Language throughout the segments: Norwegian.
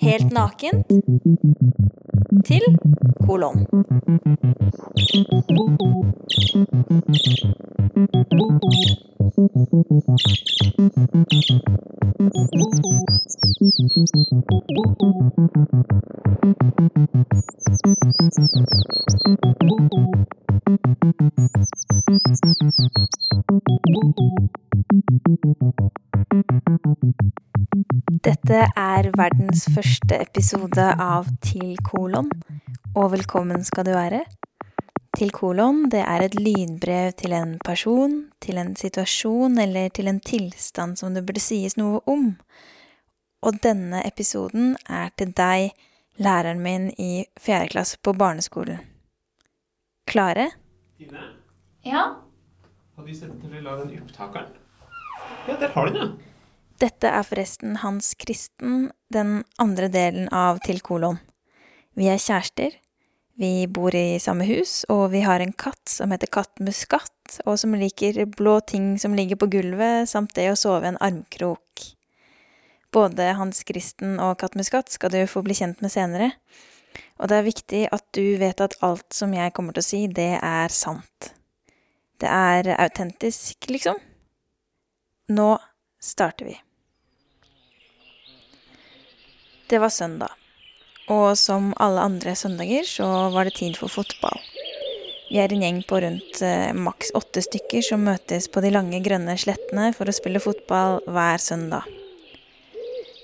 Helt nakent til kolon. Dette er verdens første episode av Til kolon, og velkommen skal du være. Til kolon, det er et lydbrev til en person, til en situasjon eller til en tilstand som det burde sies noe om. Og denne episoden er til deg, læreren min i fjerde klasse på barneskolen. Klare? Tine, Ja? har du sett til å lage den opptakeren? Ja, der har du den, ja. Dette er forresten Hans Kristen, den andre delen av Til kolon. Vi er kjærester, vi bor i samme hus, og vi har en katt som heter kattmuskatt, og som liker blå ting som ligger på gulvet, samt det å sove i en armkrok. Både Hans Kristen og kattmuskatt skal du få bli kjent med senere, og det er viktig at du vet at alt som jeg kommer til å si, det er sant. Det er autentisk, liksom. Nå starter vi. Det var søndag, og som alle andre søndager så var det tid for fotball. Vi er en gjeng på rundt eh, maks åtte stykker som møtes på de lange, grønne slettene for å spille fotball hver søndag.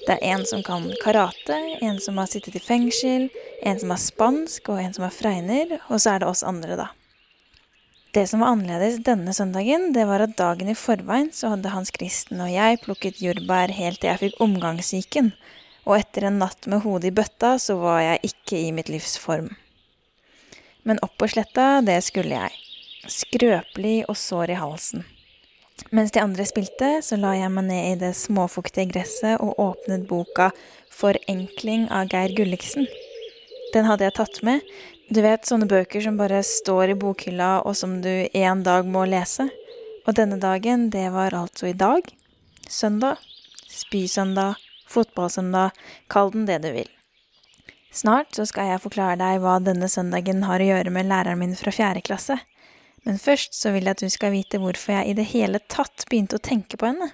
Det er en som kan karate, en som har sittet i fengsel, en som har spansk og en som har fregner, og så er det oss andre, da. Det som var annerledes denne søndagen, det var at dagen i forveien så hadde Hans Kristen og jeg plukket jordbær helt til jeg fikk omgangssyken, og etter en natt med hodet i bøtta så var jeg ikke i mitt livs form. Men opp på sletta, det skulle jeg. Skrøpelig og sår i halsen. Mens de andre spilte, så la jeg meg ned i det småfuktige gresset og åpnet boka Forenkling av Geir Gulliksen. Den hadde jeg tatt med. Du vet sånne bøker som bare står i bokhylla, og som du en dag må lese. Og denne dagen, det var altså i dag. Søndag. Spysøndag. Fotballsøndag. Kall den det du vil. Snart så skal jeg forklare deg hva denne søndagen har å gjøre med læreren min fra fjerde klasse. Men først så vil jeg at du skal vite hvorfor jeg i det hele tatt begynte å tenke på henne.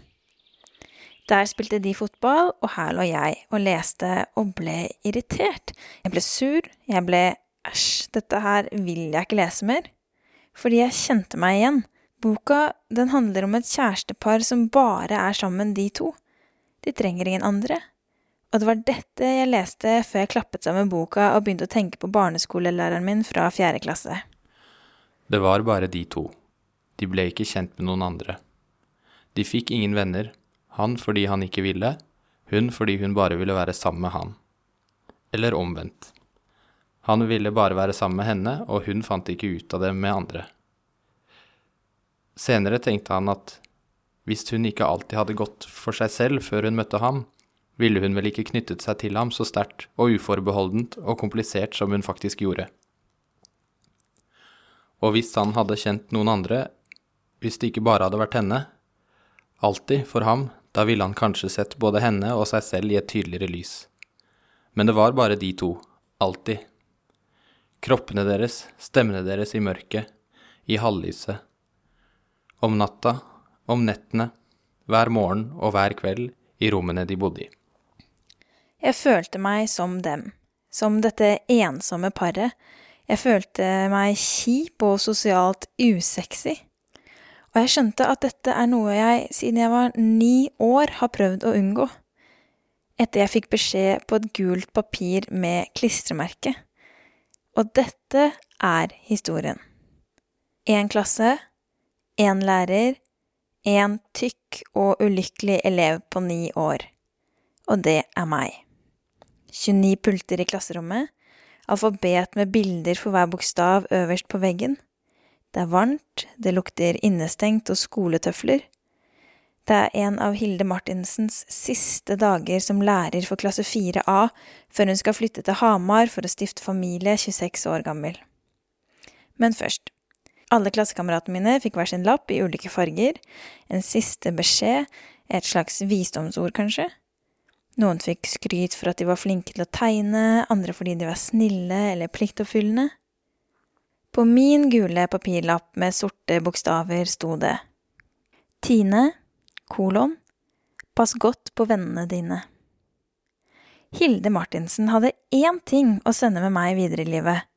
Der spilte de fotball, og her lå jeg og leste og ble irritert. Jeg ble sur, jeg ble æsj, dette her vil jeg ikke lese mer. Fordi jeg kjente meg igjen. Boka, den handler om et kjærestepar som bare er sammen de to. De trenger ingen andre. Og det var dette jeg leste før jeg klappet sammen boka og begynte å tenke på barneskolelæreren min fra fjerde klasse. Det var bare de to. De ble ikke kjent med noen andre. De fikk ingen venner, han fordi han ikke ville, hun fordi hun bare ville være sammen med han. Eller omvendt. Han ville bare være sammen med henne, og hun fant ikke ut av det med andre. Senere tenkte han at hvis hun ikke alltid hadde gått for seg selv før hun møtte ham, ville hun vel ikke knyttet seg til ham så sterkt og uforbeholdent og komplisert som hun faktisk gjorde. Og hvis han hadde kjent noen andre, hvis det ikke bare hadde vært henne, alltid for ham, da ville han kanskje sett både henne og seg selv i et tydeligere lys. Men det var bare de to, alltid. Kroppene deres, stemmene deres i mørket, i halvlyset. Om natta, om nettene, hver morgen og hver kveld i rommene de bodde i. Jeg følte meg som dem, som dette ensomme paret. Jeg følte meg kjip og sosialt usexy. Og jeg skjønte at dette er noe jeg siden jeg var ni år har prøvd å unngå. Etter jeg fikk beskjed på et gult papir med klistremerke. Og dette er historien. Én klasse, én lærer, én tykk og ulykkelig elev på ni år. Og det er meg. 29 pulter i klasserommet, alfabet med bilder for hver bokstav øverst på veggen. Det er varmt, det lukter innestengt og skoletøfler. Det er en av Hilde Martinsens siste dager som lærer for klasse 4A, før hun skal flytte til Hamar for å stifte familie 26 år gammel. Men først, Alle klassekameratene mine fikk hver sin lapp i ulike farger, en siste beskjed, et slags visdomsord, kanskje. Noen fikk skryt for at de var flinke til å tegne, andre fordi de var snille eller pliktoppfyllende. På min gule papirlapp med sorte bokstaver sto det Tine, kolon, pass godt på vennene dine. Hilde Martinsen hadde én ting å sende med meg videre i livet,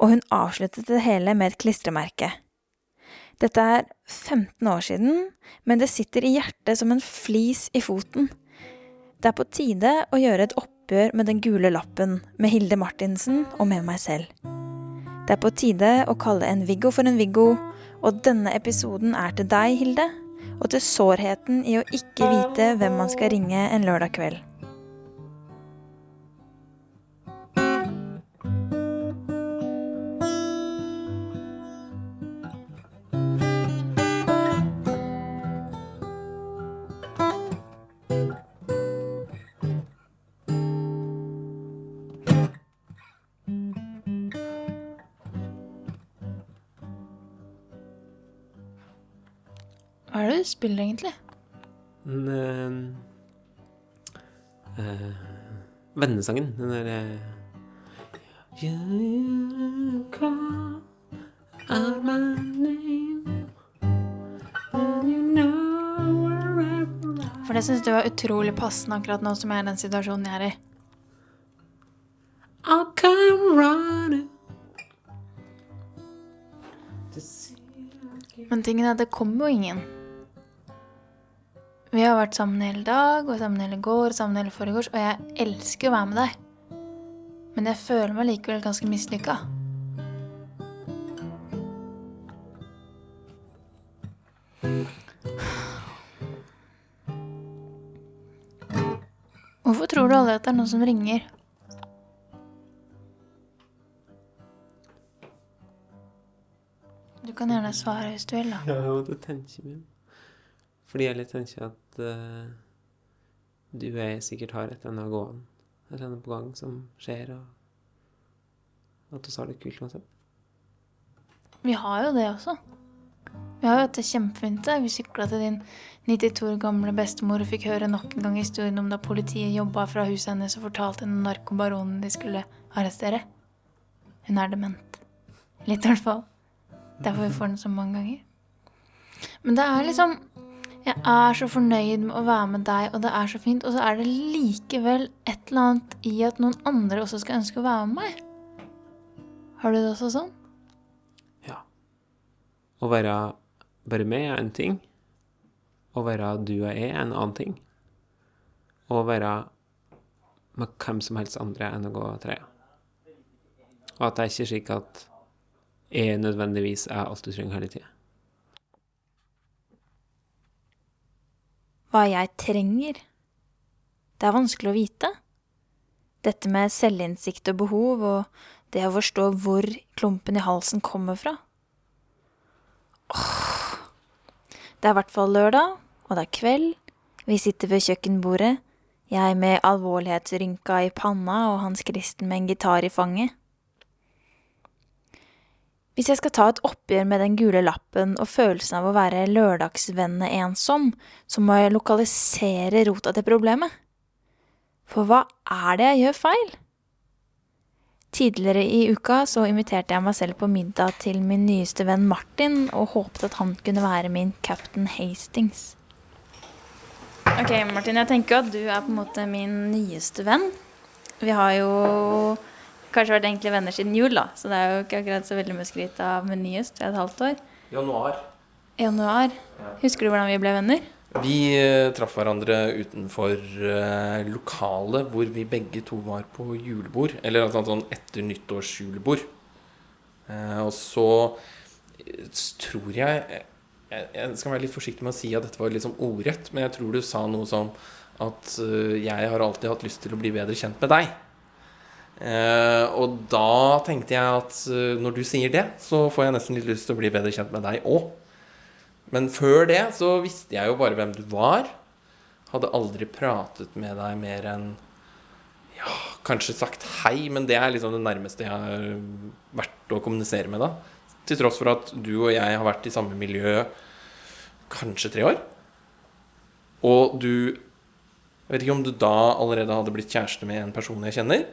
og hun avsluttet det hele med et klistremerke. Dette er 15 år siden, men det sitter i hjertet som en flis i foten. Det er på tide å gjøre et oppgjør med den gule lappen, med Hilde Martinsen og med meg selv. Det er på tide å kalle en Viggo for en Viggo, og denne episoden er til deg, Hilde, og til sårheten i å ikke vite hvem man skal ringe en lørdag kveld. Er spiller egentlig? Den eh, eh, Vennesangen. Den derre You call out my name and you know I For det syns du var utrolig passende akkurat nå som jeg er i den situasjonen jeg er i. I'll come running Men tingen er at det kommer jo ingen. Vi har vært sammen hele dag, og sammen hele går, sammen hele foregårs, og jeg elsker å være med deg. Men jeg føler meg likevel ganske mislykka. Hvorfor tror du aldri at det er noen som ringer? Du kan gjerne svare hvis du vil, da. Ja, jeg måtte tenke meg om. Fordi jeg tenker at uh, du og jeg sikkert har et eller annet gående, på gang som skjer, og at vi har det kult uansett. Vi har jo det også. Vi har jo hatt det kjempefint. Vi sykla til din 92 år gamle bestemor og fikk høre nok en gang historien om da politiet jobba fra huset hennes og fortalte henne narkobaronen de skulle arrestere. Hun er dement. Litt, i hvert fall. Derfor vi får den så mange ganger. Men det er liksom Jeg er så fornøyd med å være med deg, og det er så fint. Og så er det likevel et eller annet i at noen andre også skal ønske å være med meg. Har du det også sånn? Ja. Å være bare meg er en ting. Å være du og jeg er en annen ting. Å være med hvem som helst andre enn å gå treet. Og at det er ikke slik at jeg nødvendigvis er alt du trenger hele tida. Hva jeg trenger. Det er vanskelig å vite. Dette med selvinnsikt og behov, og det å forstå hvor klumpen i halsen kommer fra. Åh. Det er i hvert fall lørdag, og det er kveld. Vi sitter ved kjøkkenbordet, jeg med alvorlighetsrynka i panna og Hans Kristen med en gitar i fanget. Hvis jeg skal ta et oppgjør med den gule lappen og følelsen av å være lørdagsvennene ensom, så må jeg lokalisere rota til problemet. For hva er det jeg gjør feil? Tidligere i uka så inviterte jeg meg selv på middag til min nyeste venn Martin, og håpet at han kunne være min Captain Hastings. Ok, Martin, jeg tenker at du er på en måte min nyeste venn. Vi har jo kanskje vært egentlig venner siden jul, da. Så det er jo ikke akkurat så veldig mye skryt av med nyest. Det er et halvt år. Januar. Januar. Husker du hvordan vi ble venner? Vi eh, traff hverandre utenfor eh, lokalet hvor vi begge to var på julebord. Eller altså sånn etter nyttårsjulebord. Eh, og så eh, tror jeg, jeg Jeg skal være litt forsiktig med å si at dette var litt sånn ordrett, men jeg tror du sa noe som at eh, jeg har alltid hatt lyst til å bli bedre kjent med deg. Eh, og da tenkte jeg at eh, når du sier det, så får jeg nesten litt lyst til å bli bedre kjent med deg òg. Men før det så visste jeg jo bare hvem du var. Hadde aldri pratet med deg mer enn Ja, kanskje sagt hei, men det er liksom det nærmeste jeg har vært å kommunisere med deg. Til tross for at du og jeg har vært i samme miljø kanskje tre år. Og du Jeg vet ikke om du da allerede hadde blitt kjæreste med en person jeg kjenner.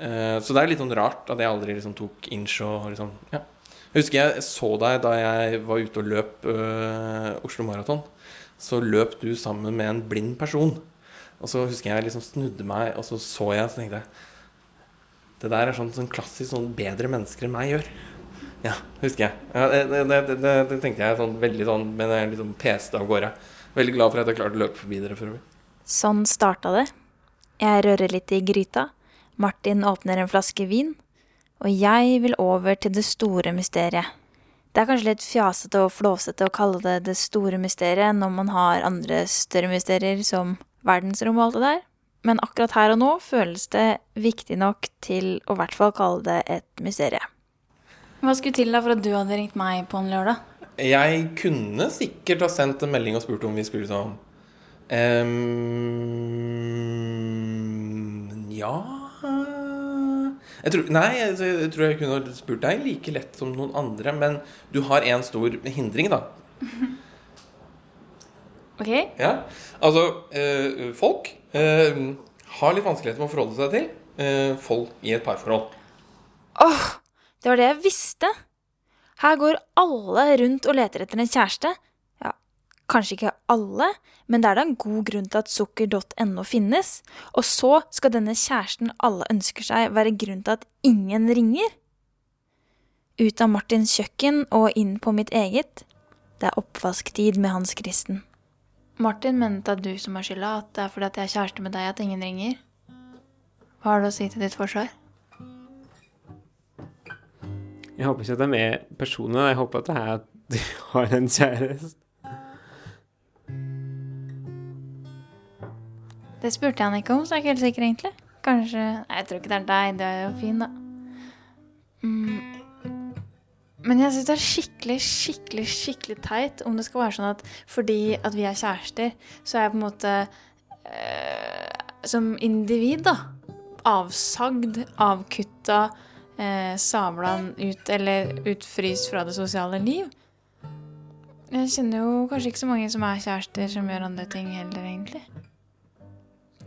Eh, så det er litt sånn rart at jeg aldri liksom tok inch og liksom Ja. Jeg husker jeg så deg da jeg var ute og løp øh, Oslo Maraton. Så løp du sammen med en blind person. Og så husker jeg liksom snudde meg, og så så jeg, og tenkte jeg Det der er sånn, sånn klassisk sånn bedre mennesker enn meg gjør. Ja, husker jeg. Ja, det, det, det, det tenkte jeg sånn veldig sånn, men jeg liksom peste av gårde. Veldig glad for at jeg klarte å løpe forbi dere for øvrig. Sånn starta det. Jeg rører litt i gryta. Martin åpner en flaske vin. Og jeg vil over til det store mysteriet. Det er kanskje litt fjasete og flåsete å kalle det det store mysteriet når man har andre større mysterier som verdensrom og alt det der, men akkurat her og nå føles det viktig nok til å i hvert fall kalle det et mysterie. Hva skulle til da for at du hadde ringt meg på en lørdag? Jeg kunne sikkert ha sendt en melding og spurt om vi skulle sånn um, Ja jeg tror, Nei, jeg, jeg tror jeg kunne spurt deg like lett som noen andre. Men du har én stor hindring, da. Ok? Ja, altså eh, Folk eh, har litt vanskeligheter med å forholde seg til eh, folk i et parforhold. Åh, det var det jeg visste! Her går alle rundt og leter etter en kjæreste. Kanskje ikke alle, men det er da en god grunn til at sukker.no finnes. Og så skal denne kjæresten alle ønsker seg, være grunn til at ingen ringer. Ut av Martins kjøkken og inn på mitt eget. Det er oppvasktid med Hans Kristen. Martin mente at du som har skylda, at det er fordi at jeg er kjæreste med deg at ingen ringer. Hva har du å si til ditt forsvar? Jeg håper ikke at det er personer. Jeg håper at det er at du har en kjæreste. Det spurte jeg han ikke om, så jeg er ikke helt sikker, egentlig. Kanskje Nei, jeg tror ikke det er deg. Du er jo fin, da. Mm. Men jeg syns det er skikkelig, skikkelig, skikkelig teit om det skal være sånn at fordi at vi er kjærester, så er jeg på en måte eh, Som individ, da. Avsagd, avkutta, eh, sabla ut eller utfryst fra det sosiale liv. Jeg kjenner jo kanskje ikke så mange som er kjærester, som gjør andre ting heller, egentlig.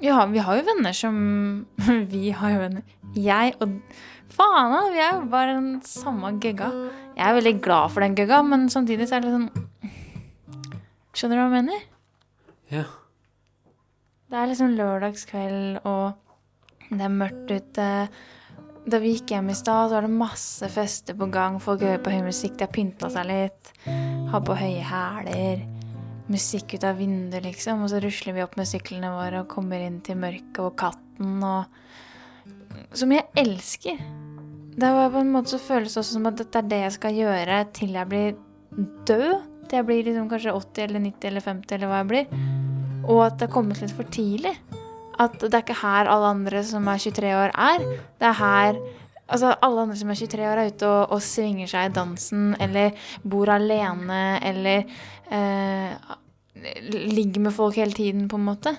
Ja, vi har jo venner som Vi har jo venner. Jeg og Faen, da! Vi er jo bare den samme gøgga. Jeg er veldig glad for den gøgga, men samtidig så er det litt sånn Skjønner du hva jeg mener? Ja. Det er liksom lørdagskveld, og det er mørkt ute. Da vi gikk hjem i stad, så var det masse fester på gang. Folk hører på høy musikk, de har pynta seg litt. Har på høye hæler. Musikk ut av vinduet, liksom. Og så rusler vi opp med syklene våre og kommer inn til mørket og katten og Som jeg elsker. Det var på en måte så føles det også som at dette er det jeg skal gjøre til jeg blir død. Til jeg blir liksom kanskje 80 eller 90 eller 50 eller hva jeg blir. Og at det har kommet litt for tidlig. At det er ikke her alle andre som er 23 år, er. Det er her Altså, alle andre som er 23 år, er ute og, og svinger seg i dansen, eller bor alene, eller eh, ligger med folk hele tiden, på en måte.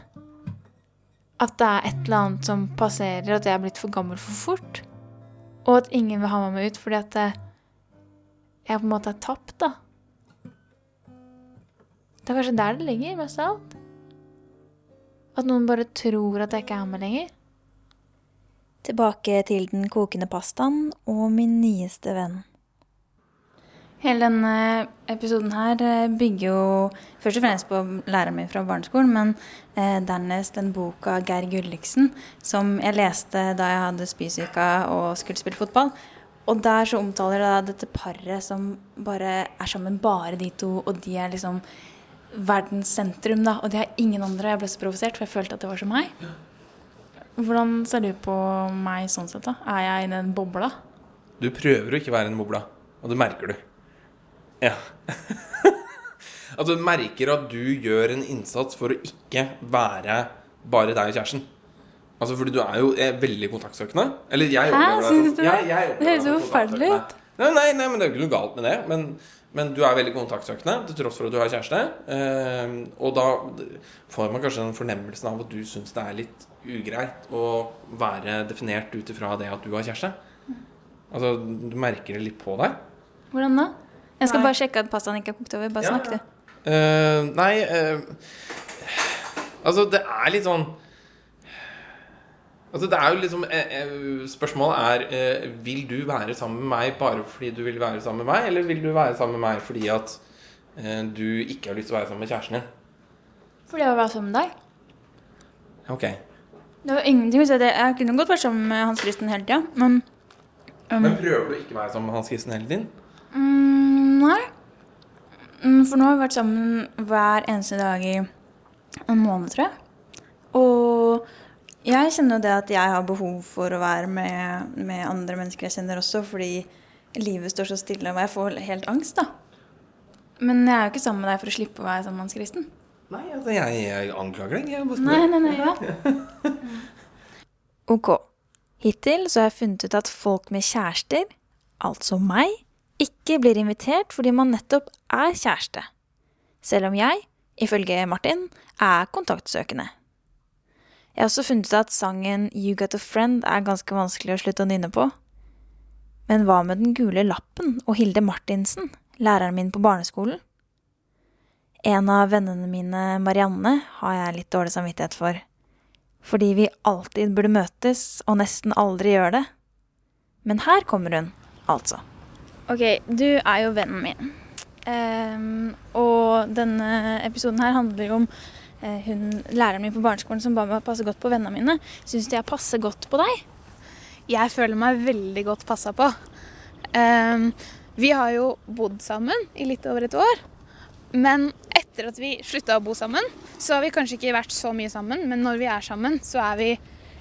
At det er et eller annet som passerer, at jeg er blitt for gammel for fort. Og at ingen vil ha meg med ut fordi at eh, jeg på en måte er tapt, da. Det er kanskje der det ligger, mest av alt. At noen bare tror at jeg ikke er med lenger. Tilbake til den kokende pastaen og min nyeste venn. Hele denne episoden her eh, bygger jo først og fremst på læreren min fra barneskolen, men eh, dernest en bok av Geir Gulliksen som jeg leste da jeg hadde spysyka og skulle spille fotball. Og der så omtaler det da dette paret som bare er sammen, bare de to, og de er liksom verdens sentrum, da. Og de har ingen andre. Jeg ble så provosert, for jeg følte at det var som meg. Hvordan ser du på meg sånn sett, da? Er jeg inne i en bobla? Du prøver å ikke være i en bobla, og det merker du. Ja. at du merker at du gjør en innsats for å ikke være bare deg og kjæresten. Altså fordi du er jo er veldig kontaktsøkende. Eller jeg Hæ, deg synes du det? Jeg- jeg Det høres jo forferdelig ut. Nei, nei, nei, men det er jo ikke noe galt med det. Men, men du er veldig kontaktsøkende til tross for at du har kjæreste. Eh, og da får man kanskje den fornemmelsen av at du syns det er litt ugreit å være definert ut ifra det at du har kjæreste. Altså, du merker det litt på deg. Hvordan da? Jeg skal Nei. bare sjekke at pastaen ikke er kokt over. Bare Ja, snakk, ja. Eh, nei eh, Altså, det er litt sånn Altså, det er jo liksom eh, eh, Spørsmålet er eh, Vil du være sammen med meg bare fordi du vil være sammen med meg, eller vil du være sammen med meg fordi at du ikke har lyst til å være sammen med kjæresten din? Fordi jeg vil være sammen med deg. Ok. Det var ingenting å si. det. Jeg kunne godt vært sammen med Hans Christen hele tida, men um, Men prøver du ikke å være sammen med Hans Kristen hele tiden? mm, Nei. Mm, For nå har vi vært sammen hver eneste dag i en måned, tror jeg. Og jeg kjenner jo det at jeg har behov for å være med, med andre mennesker jeg kjenner også, fordi livet står så stille, og jeg får helt angst, da. Men jeg er jo ikke sammen med deg for å slippe å være sammen med Kristen. Nei, altså, jeg, jeg anklager deg. Jeg. Nei, nei, nei, ja. Ok. Hittil så har jeg funnet ut at folk med kjærester, altså meg, ikke blir invitert fordi man nettopp er kjæreste. Selv om jeg, ifølge Martin, er kontaktsøkende. Jeg har også funnet ut at sangen You Got A Friend er ganske vanskelig å slutte å nynne på. Men hva med Den gule lappen og Hilde Martinsen, læreren min på barneskolen? En av vennene mine, Marianne, har jeg litt dårlig samvittighet for. Fordi vi alltid burde møtes, og nesten aldri gjør det. Men her kommer hun, altså. Ok, du er jo vennen min. Um, og denne episoden her handler jo om hun, læreren min på barneskolen som ba meg passe godt på vennene mine. Syns de jeg passer godt på deg? Jeg føler meg veldig godt passa på. Um, vi har jo bodd sammen i litt over et år. Men etter at vi slutta å bo sammen, så har vi kanskje ikke vært så mye sammen. Men når vi er sammen, så er vi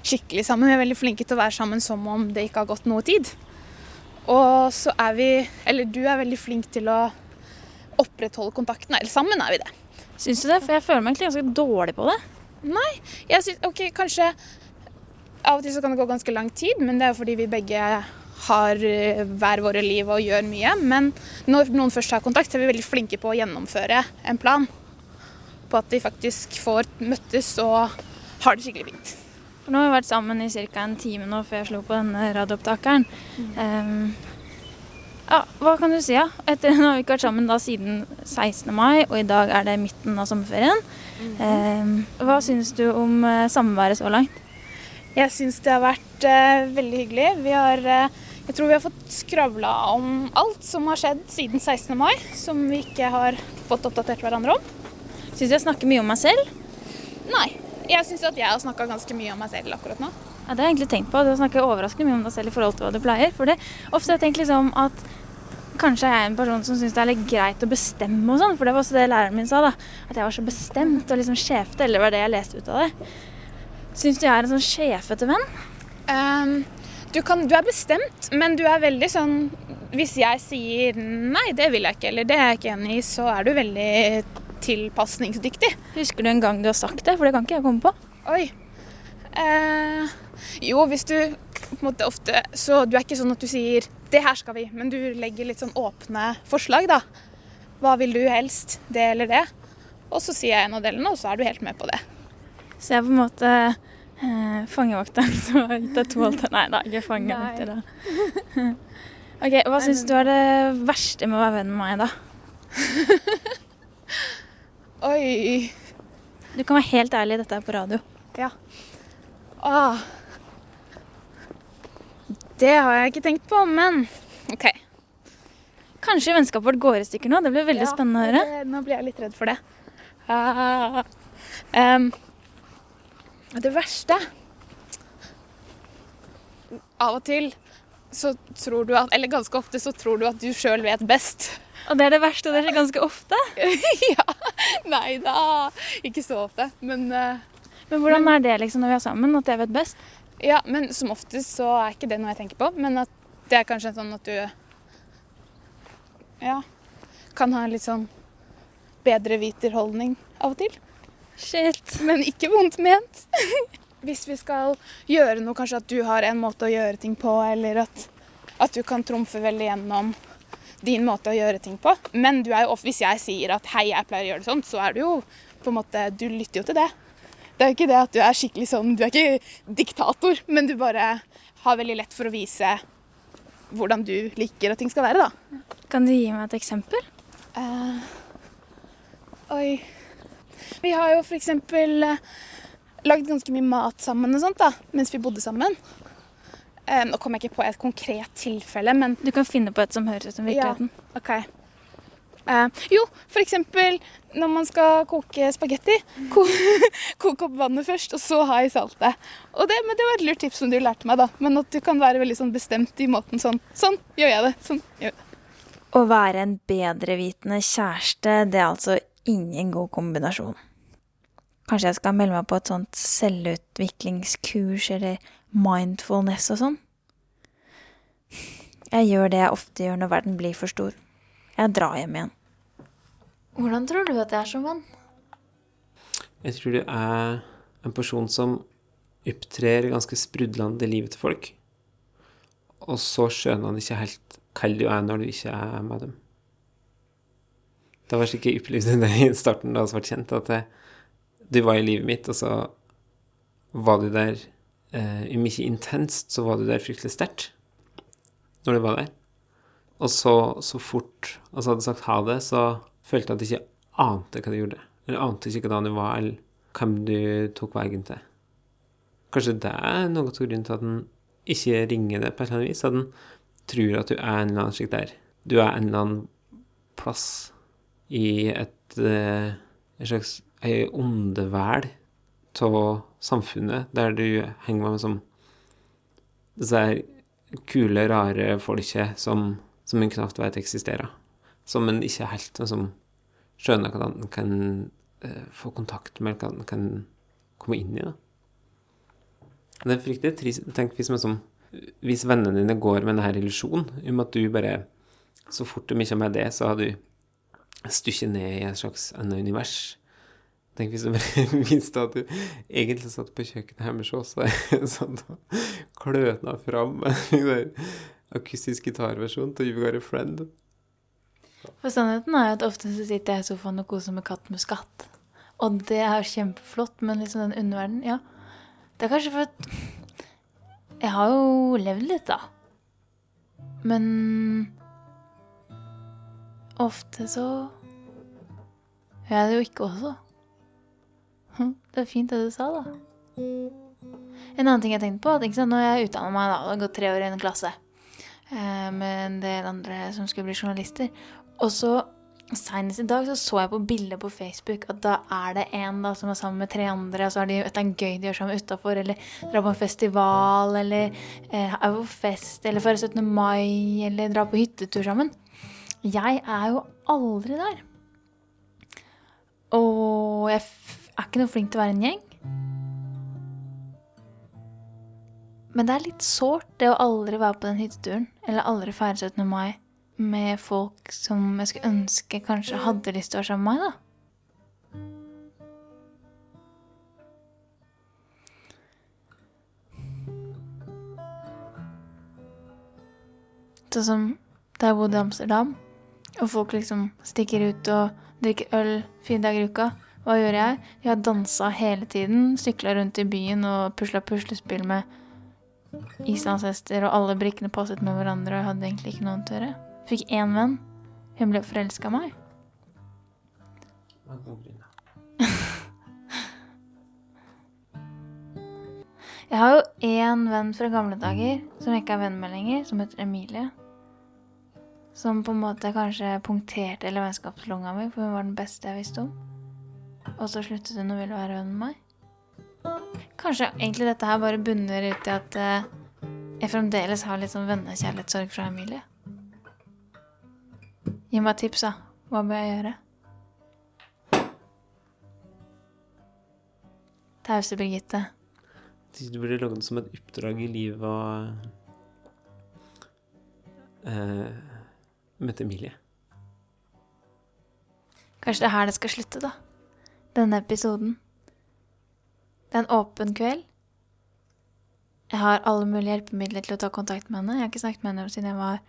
skikkelig sammen. Vi er veldig flinke til å være sammen som om det ikke har gått noe tid. Og så er vi Eller du er veldig flink til å opprettholde kontakten. Eller sammen er vi det. Syns du det? For jeg føler meg egentlig ganske dårlig på det. Jeg synes, ok, kanskje Av og til så kan det gå ganske lang tid, men det er jo fordi vi begge har eh, hver våre liv og gjør mye. Men når noen først har kontakt, så er vi veldig flinke på å gjennomføre en plan. På at de faktisk får møttes og har det skikkelig fint. For nå har vi vært sammen i ca. en time nå før jeg slo på denne radioopptakeren. Ehm, ja, hva kan du si, da? Etter nå har vi ikke vært sammen da siden 16. mai, og i dag er det midten av sommerferien. Ehm, hva syns du om eh, samværet så langt? Jeg syns det har vært eh, veldig hyggelig. Vi har, eh, jeg tror vi har fått skravla om alt som har skjedd siden 16. mai, som vi ikke har fått oppdatert hverandre om. Syns du jeg snakker mye om meg selv? Nei. Jeg syns at jeg har snakka ganske mye om meg selv akkurat nå. Ja, det har jeg egentlig tenkt på. Du snakker overraskende mye om deg selv i forhold til hva du pleier. For det, ofte har jeg tenkt liksom at kanskje jeg er en person som syns det er litt greit å bestemme og sånn. For det var også det læreren min sa, da. At jeg var så bestemt og liksom sjefete. Eller var det jeg leste ut av det. Syns du jeg er en sånn sjefete venn? Um, du, kan, du er bestemt, men du er veldig sånn Hvis jeg sier nei, det vil jeg ikke, eller det er jeg ikke enig i, så er du veldig tilpasningsdyktig. Husker du en gang du har sagt det? For det kan ikke jeg komme på. Oi. Eh, jo, hvis du på en måte ofte Så du er ikke sånn at du sier 'det her skal vi', men du legger litt sånn åpne forslag, da. Hva vil du helst? Det eller det? Og så sier jeg en av delene, og så er du helt med på det. Så jeg er på en måte eh, fangevokteren som har gitt deg to alternativer. Nei da, ikke fangevokter, da. ok, Hva syns du er det verste med å være venn med meg, da? Oi. Du kan være helt ærlig, dette er på radio. Ah. Det har jeg ikke tenkt på, men OK. Kanskje vennskapet vårt går i stykker nå. Det blir veldig Ja, spennende å høre. Det, nå blir jeg litt redd for det. Ah. Um, det verste Av og til så tror du at Eller ganske ofte så tror du at du sjøl vet best. Og det er det verste, og det skjer ganske ofte. ja. Nei da. Ikke så ofte. Men uh, Men hvordan er det liksom når vi er sammen, at jeg vet best? Ja, men som oftest så er ikke det noe jeg tenker på. Men at det er kanskje sånn at du Ja. Kan ha en litt sånn bedre viterholdning av og til. Shit. Men ikke vondt ment. Hvis vi skal gjøre noe, kanskje at du har en måte å gjøre ting på, eller at, at du kan trumfe veldig gjennom din måte å gjøre ting på. Men du er jo hvis jeg sier at hei, jeg pleier å gjøre det sånn, så er du jo på en måte Du lytter jo til det. Det er jo ikke det at du er skikkelig sånn Du er ikke diktator, men du bare har veldig lett for å vise hvordan du liker at ting skal være, da. Kan du gi meg et eksempel? Uh, oi Vi har jo eksempel eh, lagd ganske mye mat sammen og sånt da, mens vi bodde sammen. Uh, nå kommer jeg ikke på et konkret tilfelle, men Du kan finne på et som høres ut som virkeligheten. Ja, OK. Eh, jo, eksempel når man skal koke spagetti. Ko koke opp vannet først, og så ha i saltet. Og det, men det var et lurt tips som du lærte meg, da. Men at du kan være veldig sånn bestemt i måten sånn. Sånn gjør jeg det. Sånn gjør jeg det. Å være en bedrevitende kjæreste, det er altså ingen god kombinasjon. Kanskje jeg skal melde meg på et sånt selvutviklingskurs eller mindfulness og sånn? Jeg gjør det jeg ofte gjør når verden blir for stor. Jeg drar hjem igjen. Hvordan tror du at jeg er som venn? Jeg tror du er en person som opptrer ganske sprudlende i livet til folk, og så skjønner han ikke helt hvem du er når du ikke er med dem. Det var slik jeg opplevde det i starten da vi ble kjent, at jeg, du var i livet mitt, og så var du der eh, Om ikke intenst, så var du der fryktelig sterkt når du var der. Og så, så fort altså hadde sagt ha det, så følte jeg at jeg ikke ante hva du gjorde. Eller ante ikke hvordan du var, eller hvem du tok veien til. Kanskje det er noe av grunnen til at den ikke ringer det på et eller annet vis. At den tror at du er en eller annen slik der. Du er en eller annen plass i et, eh, et slags ei åndevæl av samfunnet, der du henger med som disse kule, rare folket som, som en knapt vet eksisterer. Som en ikke helt liksom, skjønner hvordan en kan uh, få kontakt med, hvordan en kan komme inn i. Da. Det er fryktelig trist. Tenk hvis, man som, hvis vennene dine går med denne illusjonen om at du bare Så fort de ikke har med det, så har du stykket ned i et slags annet univers. Tenk hvis du bare visste at du egentlig satt på kjøkkenet hjemme hos oss og satt og kløna fram en akustisk gitarversjon til You've Got a Friend. For sannheten er at ofte så sitter jeg i sofaen og koser med katt med skatt. Og det er kjempeflott, men liksom den underverdenen, ja. Det er kanskje for at Jeg har jo levd litt, da. Men ofte så Jeg jeg det jo ikke også. Hm, Det er fint det du sa, da. En annen ting jeg tenkte på, at sant, når jeg utdanner meg, da, og har gått tre år i en klasse med en del andre som skulle bli journalister, og så Senest i dag så, så jeg på bildet på Facebook at da er det en da som er sammen med tre andre, og så har de et gøy de gjør sammen utafor, eller drar på en festival, eller eh, er på fest, eller feirer 17. mai, eller drar på hyttetur sammen. Jeg er jo aldri der. Og jeg er ikke noe flink til å være en gjeng. Men det er litt sårt, det å aldri være på den hytteturen, eller aldri feire 17. mai med folk som jeg skulle ønske kanskje hadde lyst til å være sammen med meg, da. Sånn som da jeg bodde i Amsterdam, og folk liksom stikker ut og drikker øl fire dager i uka. Hva gjør jeg? Jeg har dansa hele tiden, sykla rundt i byen og pusla puslespill med islandshester, og alle brikkene passet med hverandre, og jeg hadde egentlig ikke noe tørre. Fikk én venn. Hun ble forelska i meg. Jeg har jo én venn fra gamle dager som jeg ikke er venn med lenger, som heter Emilie. Som på en måte kanskje punkterte hele vennskapslunga mi, for hun var den beste jeg visste om. Og så sluttet hun å ville være venn med meg. Kanskje egentlig dette her bare bunner ut i at eh, jeg fremdeles har litt sånn vennekjærlighetssorg fra Emilie. Gi meg tips, da. Hva bør jeg gjøre? Tause Birgitte. Du burde lage det som et oppdrag i livet av uh, møte Emilie. Kanskje det er her det skal slutte, da. Denne episoden. Det er en åpen kveld. Jeg har alle mulige hjelpemidler til å ta kontakt med henne. Jeg har ikke snakket med henne siden jeg var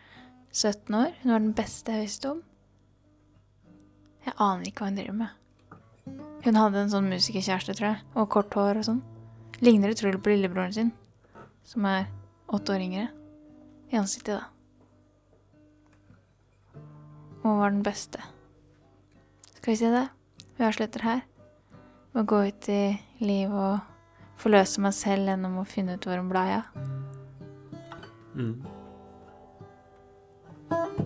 17 år. Hun var den beste jeg visste om. Jeg aner ikke hva hun driver med. Hun hadde en sånn musikerkjæreste, tror jeg, og kort hår og sånn. Ligner utrolig på lillebroren sin, som er åtte år yngre. I ansiktet, da. og var den beste. Skal vi si det? Vi avslutter her. Å gå ut i livet og forløse meg selv gjennom å finne ut hvor en blei av. Mm. Hallo.